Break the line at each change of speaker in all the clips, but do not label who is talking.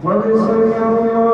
What is the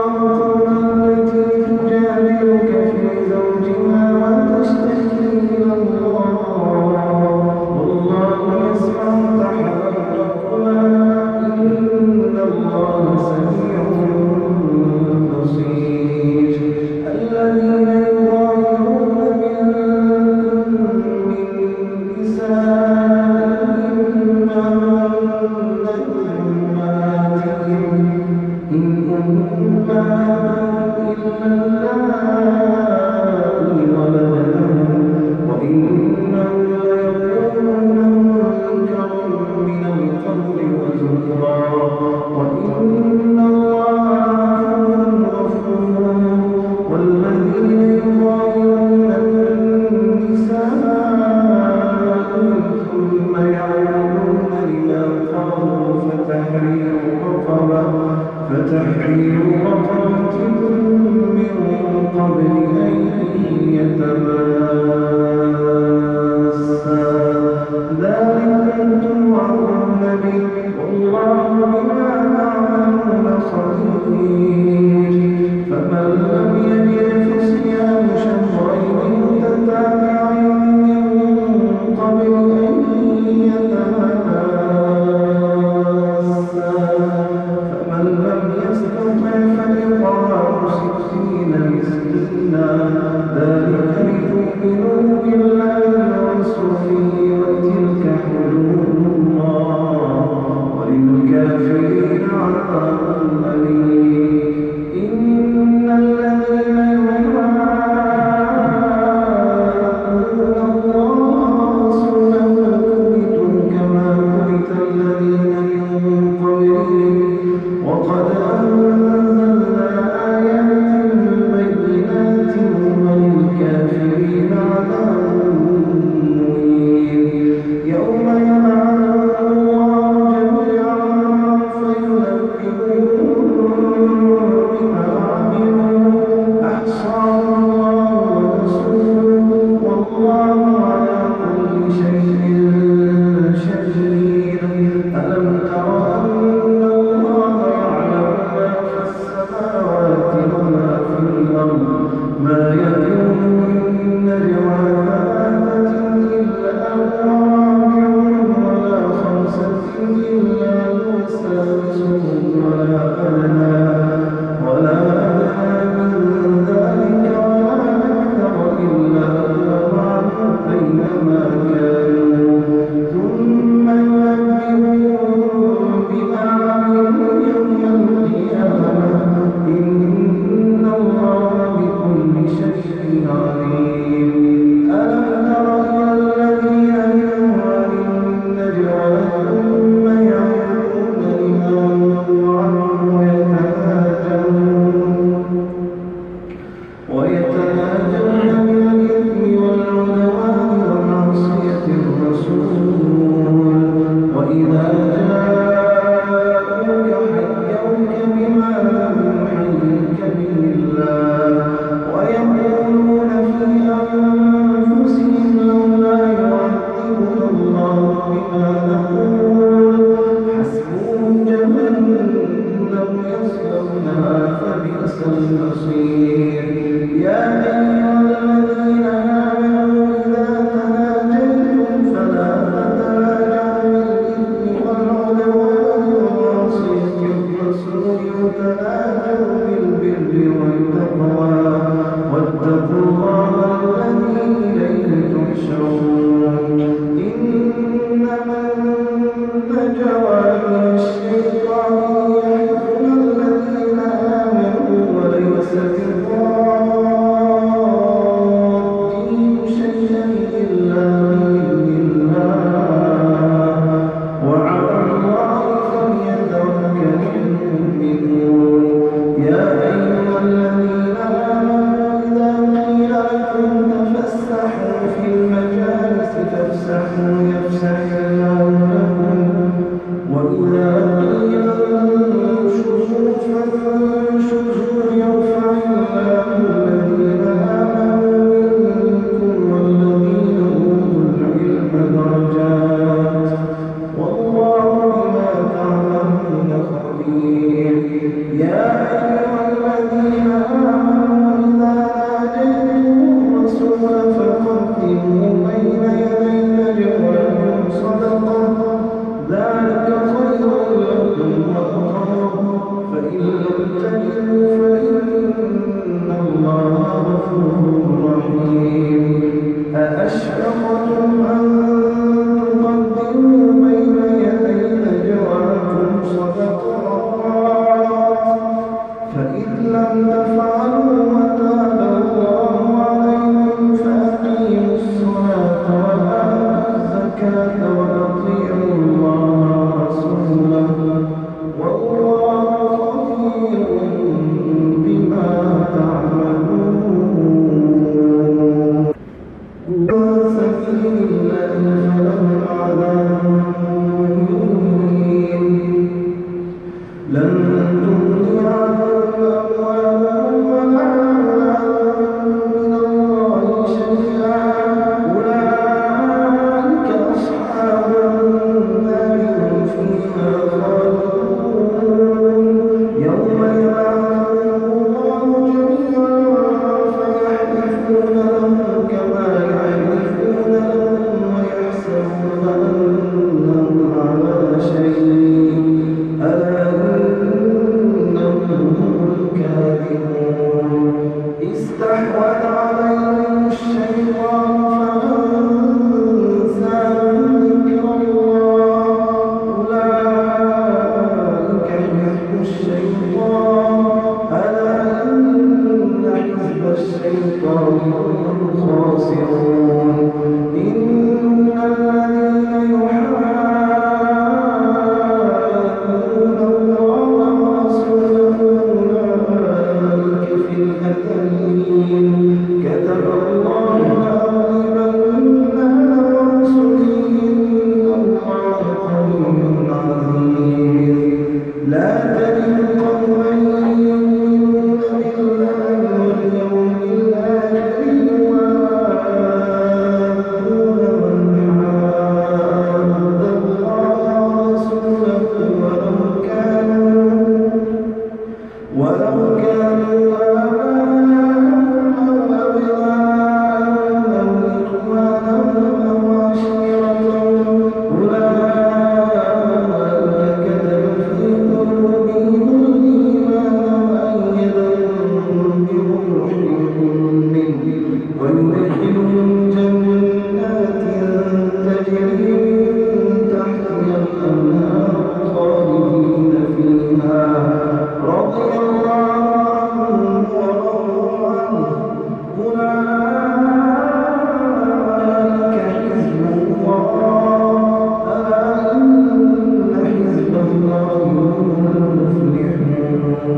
لا